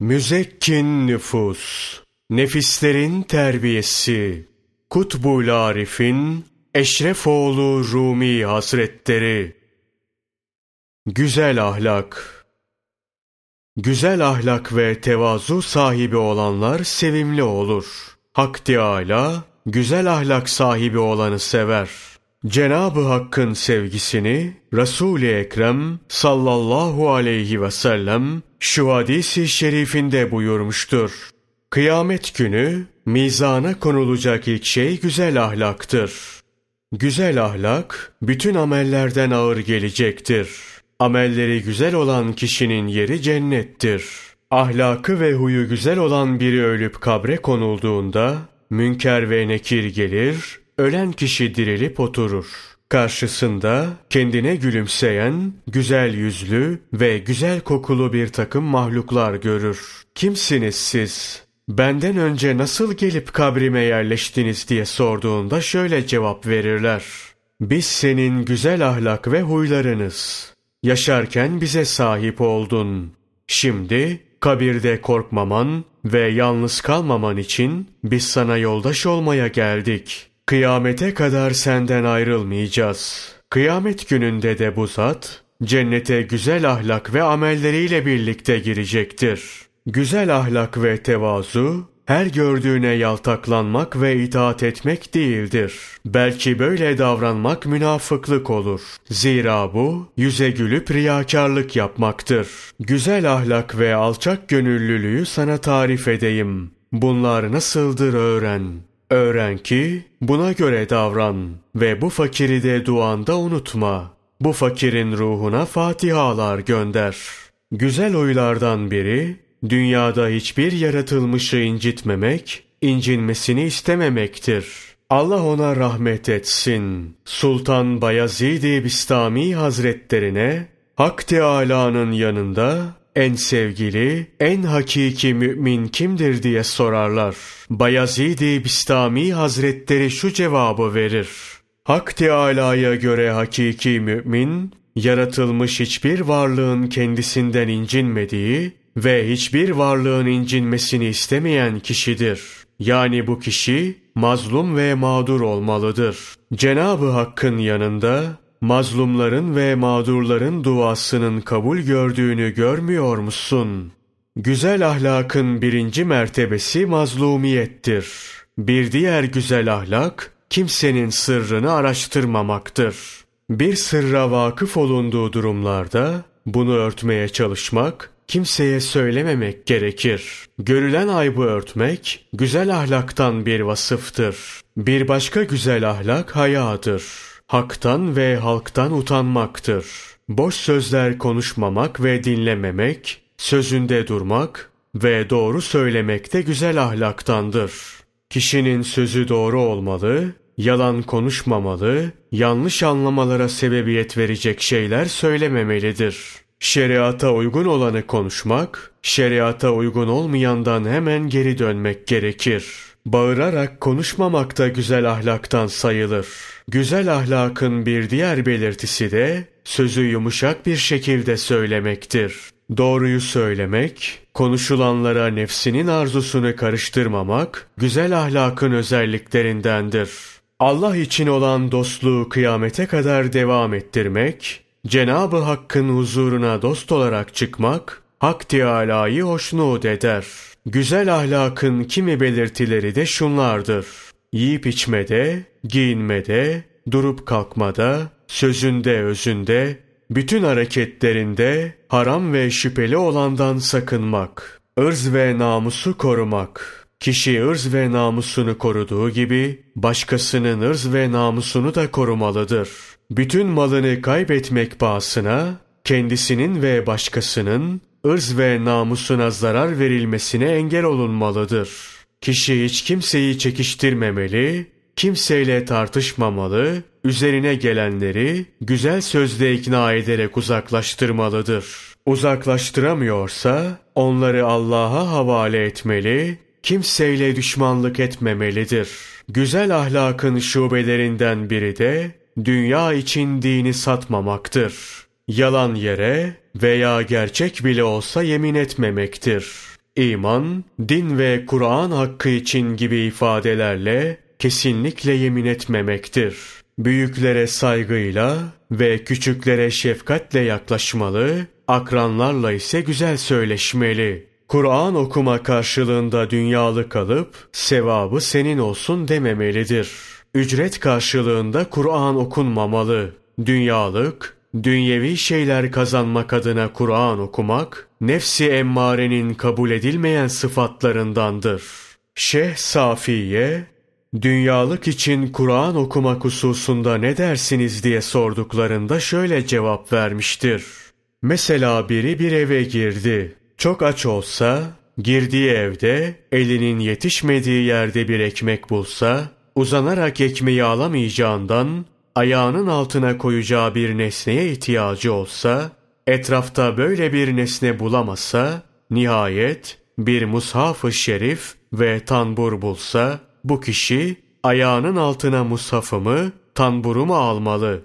Müzekkin nüfus, nefislerin terbiyesi, Kutbul Arif'in Eşrefoğlu Rumi Hazretleri Güzel ahlak Güzel ahlak ve tevazu sahibi olanlar sevimli olur. Hak Teâlâ, güzel ahlak sahibi olanı sever. Cenab-ı Hakk'ın sevgisini Resul-i Ekrem sallallahu aleyhi ve sellem şu hadisi şerifinde buyurmuştur. Kıyamet günü mizana konulacak ilk şey güzel ahlaktır. Güzel ahlak bütün amellerden ağır gelecektir. Amelleri güzel olan kişinin yeri cennettir. Ahlakı ve huyu güzel olan biri ölüp kabre konulduğunda münker ve nekir gelir, ölen kişi dirilip oturur. Karşısında kendine gülümseyen, güzel yüzlü ve güzel kokulu bir takım mahluklar görür. Kimsiniz siz? Benden önce nasıl gelip kabrime yerleştiniz diye sorduğunda şöyle cevap verirler. Biz senin güzel ahlak ve huylarınız. Yaşarken bize sahip oldun. Şimdi kabirde korkmaman ve yalnız kalmaman için biz sana yoldaş olmaya geldik. Kıyamete kadar senden ayrılmayacağız. Kıyamet gününde de bu zat, cennete güzel ahlak ve amelleriyle birlikte girecektir. Güzel ahlak ve tevazu, her gördüğüne yaltaklanmak ve itaat etmek değildir. Belki böyle davranmak münafıklık olur. Zira bu, yüze gülüp riyakarlık yapmaktır. Güzel ahlak ve alçak gönüllülüğü sana tarif edeyim. Bunlar nasıldır öğren. Öğren ki buna göre davran ve bu fakiri de duanda unutma. Bu fakirin ruhuna fatihalar gönder. Güzel oylardan biri, dünyada hiçbir yaratılmışı incitmemek, incinmesini istememektir. Allah ona rahmet etsin. Sultan Bayezid-i Bistami Hazretlerine, Hak Teâlâ'nın yanında en sevgili, en hakiki mümin kimdir diye sorarlar. Bayezid-i Bistami Hazretleri şu cevabı verir. Hak Teâlâ'ya göre hakiki mümin, yaratılmış hiçbir varlığın kendisinden incinmediği ve hiçbir varlığın incinmesini istemeyen kişidir. Yani bu kişi mazlum ve mağdur olmalıdır. Cenab-ı Hakk'ın yanında mazlumların ve mağdurların duasının kabul gördüğünü görmüyor musun? Güzel ahlakın birinci mertebesi mazlumiyettir. Bir diğer güzel ahlak, kimsenin sırrını araştırmamaktır. Bir sırra vakıf olunduğu durumlarda, bunu örtmeye çalışmak, kimseye söylememek gerekir. Görülen aybı örtmek, güzel ahlaktan bir vasıftır. Bir başka güzel ahlak hayadır haktan ve halktan utanmaktır. Boş sözler konuşmamak ve dinlememek, sözünde durmak ve doğru söylemek de güzel ahlaktandır. Kişinin sözü doğru olmalı, yalan konuşmamalı, yanlış anlamalara sebebiyet verecek şeyler söylememelidir. Şeriata uygun olanı konuşmak, şeriata uygun olmayandan hemen geri dönmek gerekir. Bağırarak konuşmamak da güzel ahlaktan sayılır. Güzel ahlakın bir diğer belirtisi de sözü yumuşak bir şekilde söylemektir. Doğruyu söylemek, konuşulanlara nefsinin arzusunu karıştırmamak güzel ahlakın özelliklerindendir. Allah için olan dostluğu kıyamete kadar devam ettirmek, Cenab-ı Hakk'ın huzuruna dost olarak çıkmak, Hak Teâlâ'yı hoşnut eder. Güzel ahlakın kimi belirtileri de şunlardır. Yiyip içmede, giyinmede, durup kalkmada, sözünde özünde, bütün hareketlerinde haram ve şüpheli olandan sakınmak, ırz ve namusu korumak. Kişi ırz ve namusunu koruduğu gibi başkasının ırz ve namusunu da korumalıdır. Bütün malını kaybetmek pahasına kendisinin ve başkasının ırz ve namusuna zarar verilmesine engel olunmalıdır. Kişi hiç kimseyi çekiştirmemeli, kimseyle tartışmamalı, üzerine gelenleri güzel sözle ikna ederek uzaklaştırmalıdır. Uzaklaştıramıyorsa onları Allah'a havale etmeli, kimseyle düşmanlık etmemelidir. Güzel ahlakın şubelerinden biri de dünya için dini satmamaktır. Yalan yere veya gerçek bile olsa yemin etmemektir. İman, din ve Kur'an hakkı için gibi ifadelerle kesinlikle yemin etmemektir. Büyüklere saygıyla ve küçüklere şefkatle yaklaşmalı, akranlarla ise güzel söyleşmeli. Kur'an okuma karşılığında dünyalı kalıp sevabı senin olsun dememelidir. Ücret karşılığında Kur'an okunmamalı. Dünyalık, dünyevi şeyler kazanmak adına Kur'an okumak, nefsi emmarenin kabul edilmeyen sıfatlarındandır. Şeyh Safiye, dünyalık için Kur'an okumak hususunda ne dersiniz diye sorduklarında şöyle cevap vermiştir. Mesela biri bir eve girdi. Çok aç olsa, girdiği evde elinin yetişmediği yerde bir ekmek bulsa, uzanarak ekmeği alamayacağından ayağının altına koyacağı bir nesneye ihtiyacı olsa, etrafta böyle bir nesne bulamasa, nihayet bir mushaf-ı şerif ve tanbur bulsa, bu kişi ayağının altına mushafımı, tanburumu almalı.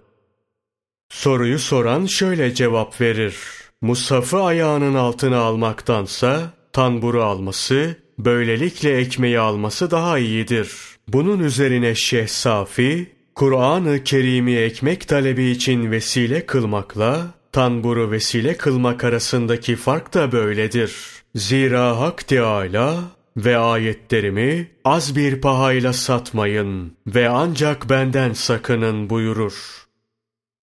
Soruyu soran şöyle cevap verir. Mushafı ayağının altına almaktansa tanburu alması, böylelikle ekmeği alması daha iyidir. Bunun üzerine Şeyh Safi, Kur'an-ı Kerim'i ekmek talebi için vesile kılmakla, tanburu vesile kılmak arasındaki fark da böyledir. Zira Hak Teâlâ ve ayetlerimi az bir pahayla satmayın ve ancak benden sakının buyurur.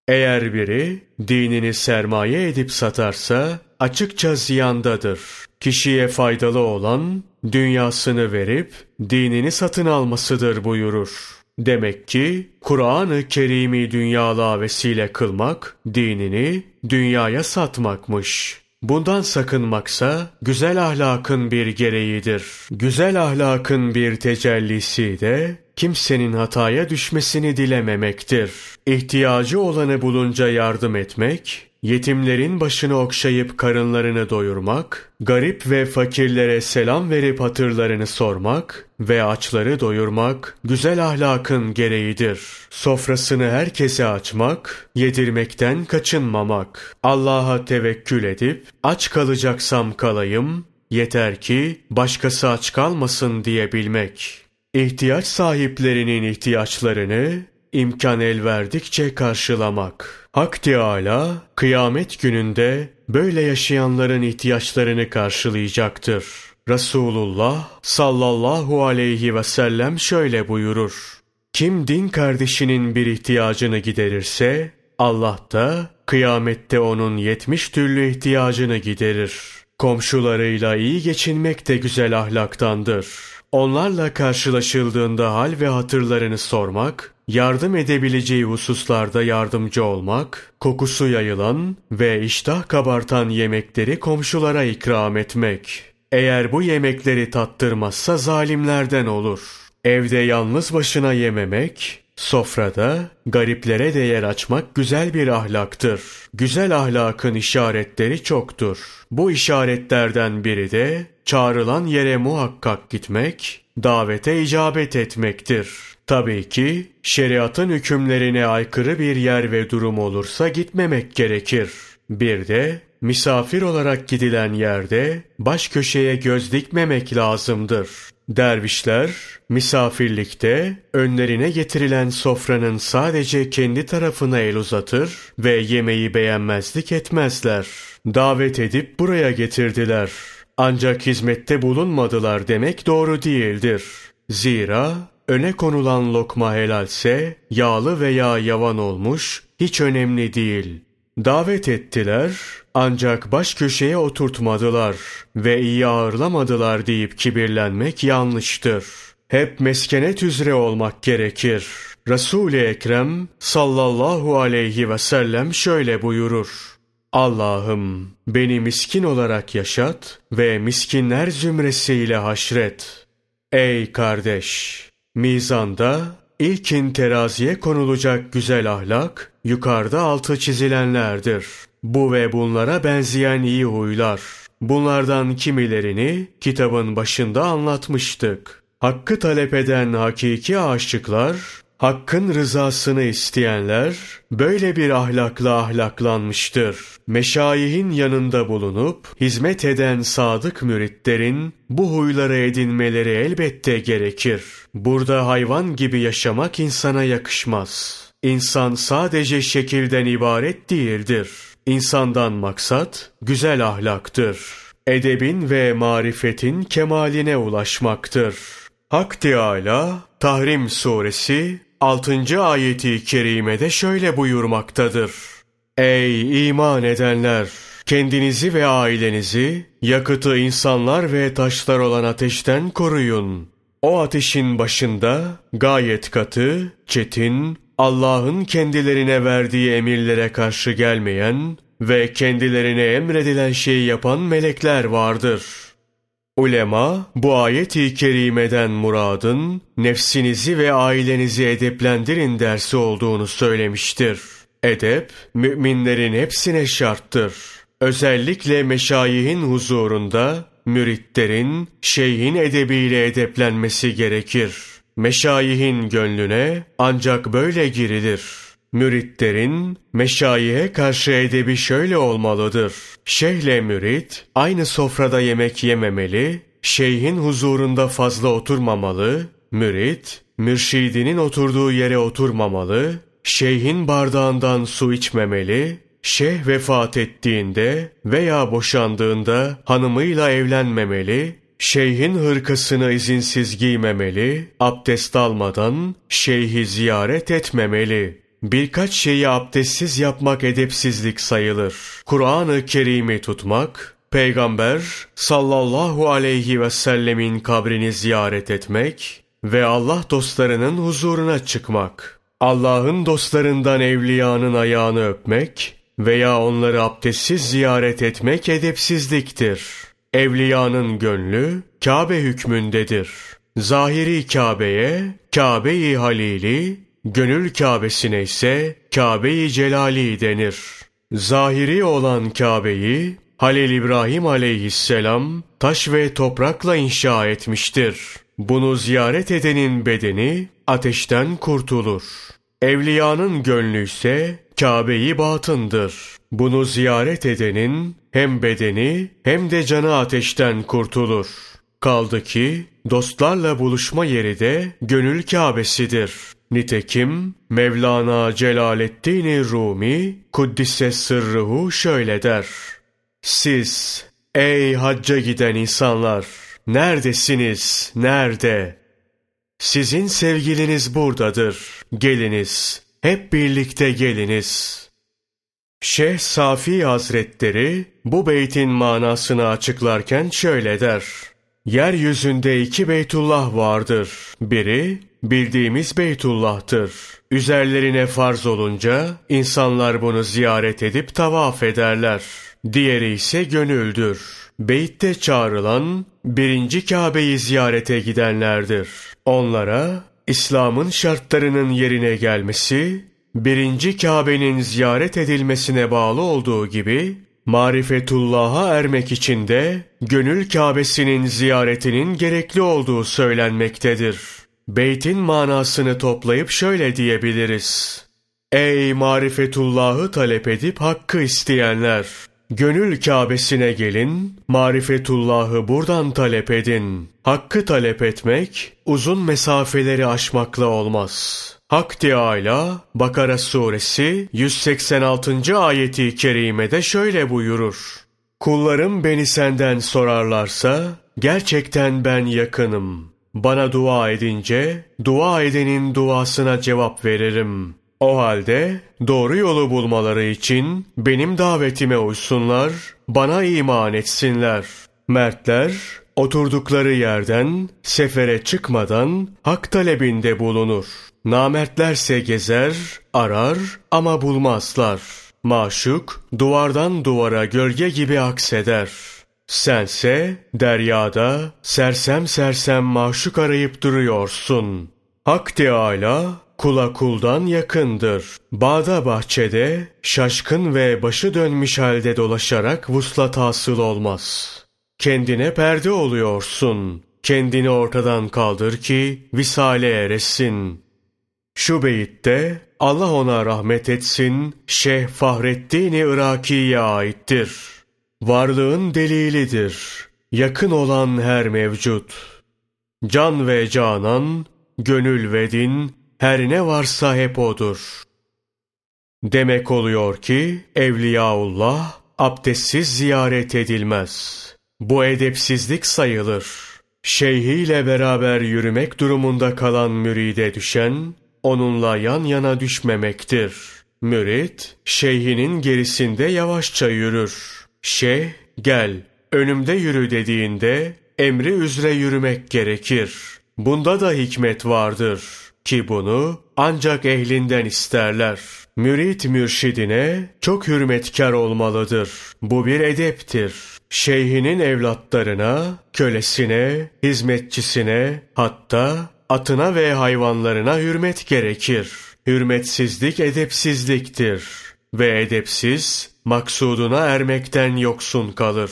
Eğer biri dinini sermaye edip satarsa açıkça ziyandadır. Kişiye faydalı olan dünyasını verip dinini satın almasıdır buyurur. Demek ki Kur'an-ı Kerim'i dünyalığa vesile kılmak, dinini dünyaya satmakmış. Bundan sakınmaksa güzel ahlakın bir gereğidir. Güzel ahlakın bir tecellisi de kimsenin hataya düşmesini dilememektir. İhtiyacı olanı bulunca yardım etmek, yetimlerin başını okşayıp karınlarını doyurmak, garip ve fakirlere selam verip hatırlarını sormak ve açları doyurmak güzel ahlakın gereğidir. Sofrasını herkese açmak, yedirmekten kaçınmamak, Allah'a tevekkül edip aç kalacaksam kalayım, yeter ki başkası aç kalmasın diye bilmek. İhtiyaç sahiplerinin ihtiyaçlarını imkan el verdikçe karşılamak. Hak Teâlâ kıyamet gününde böyle yaşayanların ihtiyaçlarını karşılayacaktır. Resulullah sallallahu aleyhi ve sellem şöyle buyurur. Kim din kardeşinin bir ihtiyacını giderirse Allah da kıyamette onun yetmiş türlü ihtiyacını giderir. Komşularıyla iyi geçinmek de güzel ahlaktandır. Onlarla karşılaşıldığında hal ve hatırlarını sormak, yardım edebileceği hususlarda yardımcı olmak, kokusu yayılan ve iştah kabartan yemekleri komşulara ikram etmek. Eğer bu yemekleri tattırmazsa zalimlerden olur. Evde yalnız başına yememek, sofrada gariplere değer açmak güzel bir ahlaktır. Güzel ahlakın işaretleri çoktur. Bu işaretlerden biri de çağrılan yere muhakkak gitmek, davete icabet etmektir. Tabii ki şeriatın hükümlerine aykırı bir yer ve durum olursa gitmemek gerekir. Bir de misafir olarak gidilen yerde baş köşeye göz dikmemek lazımdır. Dervişler misafirlikte önlerine getirilen sofranın sadece kendi tarafına el uzatır ve yemeği beğenmezlik etmezler. Davet edip buraya getirdiler. Ancak hizmette bulunmadılar demek doğru değildir. Zira öne konulan lokma helalse yağlı veya yavan olmuş hiç önemli değil. Davet ettiler ancak baş köşeye oturtmadılar ve iyi ağırlamadılar deyip kibirlenmek yanlıştır. Hep meskenet üzere olmak gerekir. Resul-i Ekrem sallallahu aleyhi ve sellem şöyle buyurur. Allah'ım beni miskin olarak yaşat ve miskinler zümresiyle haşret. Ey kardeş! Mizanda ilkin teraziye konulacak güzel ahlak yukarıda altı çizilenlerdir. Bu ve bunlara benzeyen iyi huylar. Bunlardan kimilerini kitabın başında anlatmıştık. Hakkı talep eden hakiki aşıklar Hakkın rızasını isteyenler böyle bir ahlakla ahlaklanmıştır. Meşayihin yanında bulunup hizmet eden sadık müritlerin bu huyları edinmeleri elbette gerekir. Burada hayvan gibi yaşamak insana yakışmaz. İnsan sadece şekilden ibaret değildir. İnsandan maksat güzel ahlaktır. Edebin ve marifetin kemaline ulaşmaktır. Hak Teâlâ Tahrim Suresi 6. ayeti kerimede şöyle buyurmaktadır. Ey iman edenler! Kendinizi ve ailenizi yakıtı insanlar ve taşlar olan ateşten koruyun. O ateşin başında gayet katı, çetin, Allah'ın kendilerine verdiği emirlere karşı gelmeyen ve kendilerine emredilen şeyi yapan melekler vardır.'' Ulema bu ayet-i kerimeden muradın nefsinizi ve ailenizi edeplendirin dersi olduğunu söylemiştir. Edep müminlerin hepsine şarttır. Özellikle meşayihin huzurunda müritlerin şeyhin edebiyle edeplenmesi gerekir. Meşayihin gönlüne ancak böyle girilir. Müritlerin meşayihe karşı edebi şöyle olmalıdır. Şeyhle mürit aynı sofrada yemek yememeli, şeyhin huzurunda fazla oturmamalı, mürit mürşidinin oturduğu yere oturmamalı, şeyhin bardağından su içmemeli, şeyh vefat ettiğinde veya boşandığında hanımıyla evlenmemeli, şeyhin hırkasını izinsiz giymemeli, abdest almadan şeyhi ziyaret etmemeli. Birkaç şeyi abdestsiz yapmak edepsizlik sayılır. Kur'an-ı Kerim'i tutmak, Peygamber sallallahu aleyhi ve sellemin kabrini ziyaret etmek ve Allah dostlarının huzuruna çıkmak. Allah'ın dostlarından evliyanın ayağını öpmek veya onları abdestsiz ziyaret etmek edepsizliktir. Evliyanın gönlü Kabe hükmündedir. Zahiri Kabe'ye, Kabe-i Halili, Gönül Kâbesine ise Kâbe-i Celali denir. Zahiri olan Kâbe'yi Halil İbrahim aleyhisselam taş ve toprakla inşa etmiştir. Bunu ziyaret edenin bedeni ateşten kurtulur. Evliyanın gönlü ise Kâbe-i batındır. Bunu ziyaret edenin hem bedeni hem de canı ateşten kurtulur. Kaldı ki dostlarla buluşma yeri de gönül Kâbesidir. Nitekim Mevlana Celaleddin Rumi Kuddise sırrıhu şöyle der. Siz ey hacca giden insanlar neredesiniz nerede? Sizin sevgiliniz buradadır. Geliniz. Hep birlikte geliniz. Şeyh Safi Hazretleri bu beytin manasını açıklarken şöyle der. Yeryüzünde iki Beytullah vardır. Biri bildiğimiz Beytullah'tır. Üzerlerine farz olunca insanlar bunu ziyaret edip tavaf ederler. Diğeri ise gönüldür. Beytte çağrılan birinci Kabe'yi ziyarete gidenlerdir. Onlara İslam'ın şartlarının yerine gelmesi, birinci Kabe'nin ziyaret edilmesine bağlı olduğu gibi, marifetullah'a ermek için de gönül Kabe'sinin ziyaretinin gerekli olduğu söylenmektedir. Beytin manasını toplayıp şöyle diyebiliriz. Ey marifetullahı talep edip hakkı isteyenler! Gönül Kâbesine gelin, marifetullahı buradan talep edin. Hakkı talep etmek, uzun mesafeleri aşmakla olmaz. Hak Teâlâ, Bakara suresi 186. ayeti kerimede şöyle buyurur. Kullarım beni senden sorarlarsa, gerçekten ben yakınım. Bana dua edince, dua edenin duasına cevap veririm. O halde doğru yolu bulmaları için benim davetime uysunlar, bana iman etsinler. Mertler oturdukları yerden sefere çıkmadan hak talebinde bulunur. Namertlerse gezer, arar ama bulmazlar. Maşuk duvardan duvara gölge gibi akseder.'' Sense deryada sersem sersem maşuk arayıp duruyorsun. Hak Teâlâ kula kuldan yakındır. Bağda bahçede şaşkın ve başı dönmüş halde dolaşarak vuslat hasıl olmaz. Kendine perde oluyorsun. Kendini ortadan kaldır ki visale eresin. Şu beyitte Allah ona rahmet etsin Şeyh Fahrettin Iraki'ye aittir. Varlığın delilidir. Yakın olan her mevcut. Can ve canan, gönül ve din, her ne varsa hep odur. Demek oluyor ki Evliyaullah abdestsiz ziyaret edilmez. Bu edepsizlik sayılır. Şeyhiyle beraber yürümek durumunda kalan müride düşen, onunla yan yana düşmemektir. Mürit, şeyhinin gerisinde yavaşça yürür. Şeyh, gel, önümde yürü dediğinde, emri üzere yürümek gerekir. Bunda da hikmet vardır ki bunu ancak ehlinden isterler. Mürit mürşidine çok hürmetkar olmalıdır. Bu bir edeptir. Şeyhinin evlatlarına, kölesine, hizmetçisine, hatta atına ve hayvanlarına hürmet gerekir. Hürmetsizlik edepsizliktir ve edepsiz maksuduna ermekten yoksun kalır.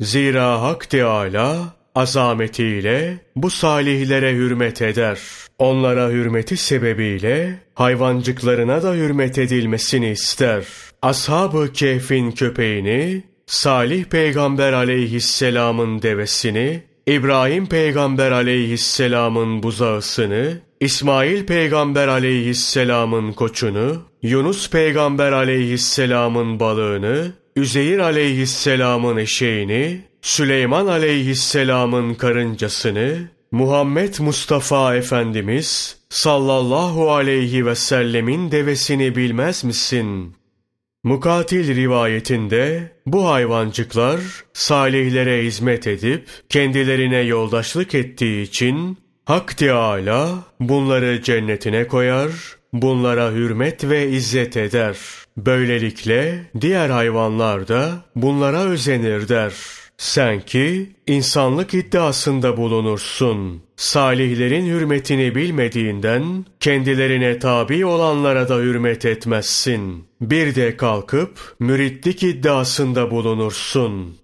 Zira Hak Teâlâ azametiyle bu salihlere hürmet eder. Onlara hürmeti sebebiyle hayvancıklarına da hürmet edilmesini ister. Ashab-ı Kehf'in köpeğini, Salih Peygamber aleyhisselamın devesini, İbrahim Peygamber aleyhisselamın buzağısını, İsmail Peygamber aleyhisselamın koçunu, Yunus Peygamber aleyhisselamın balığını, Üzeyir aleyhisselamın eşeğini, Süleyman aleyhisselamın karıncasını, Muhammed Mustafa Efendimiz sallallahu aleyhi ve sellemin devesini bilmez misin? Mukatil rivayetinde bu hayvancıklar salihlere hizmet edip kendilerine yoldaşlık ettiği için Hak Teâlâ bunları cennetine koyar, bunlara hürmet ve izzet eder. Böylelikle diğer hayvanlar da bunlara özenir der. Sen ki insanlık iddiasında bulunursun. Salihlerin hürmetini bilmediğinden kendilerine tabi olanlara da hürmet etmezsin. Bir de kalkıp müritlik iddiasında bulunursun.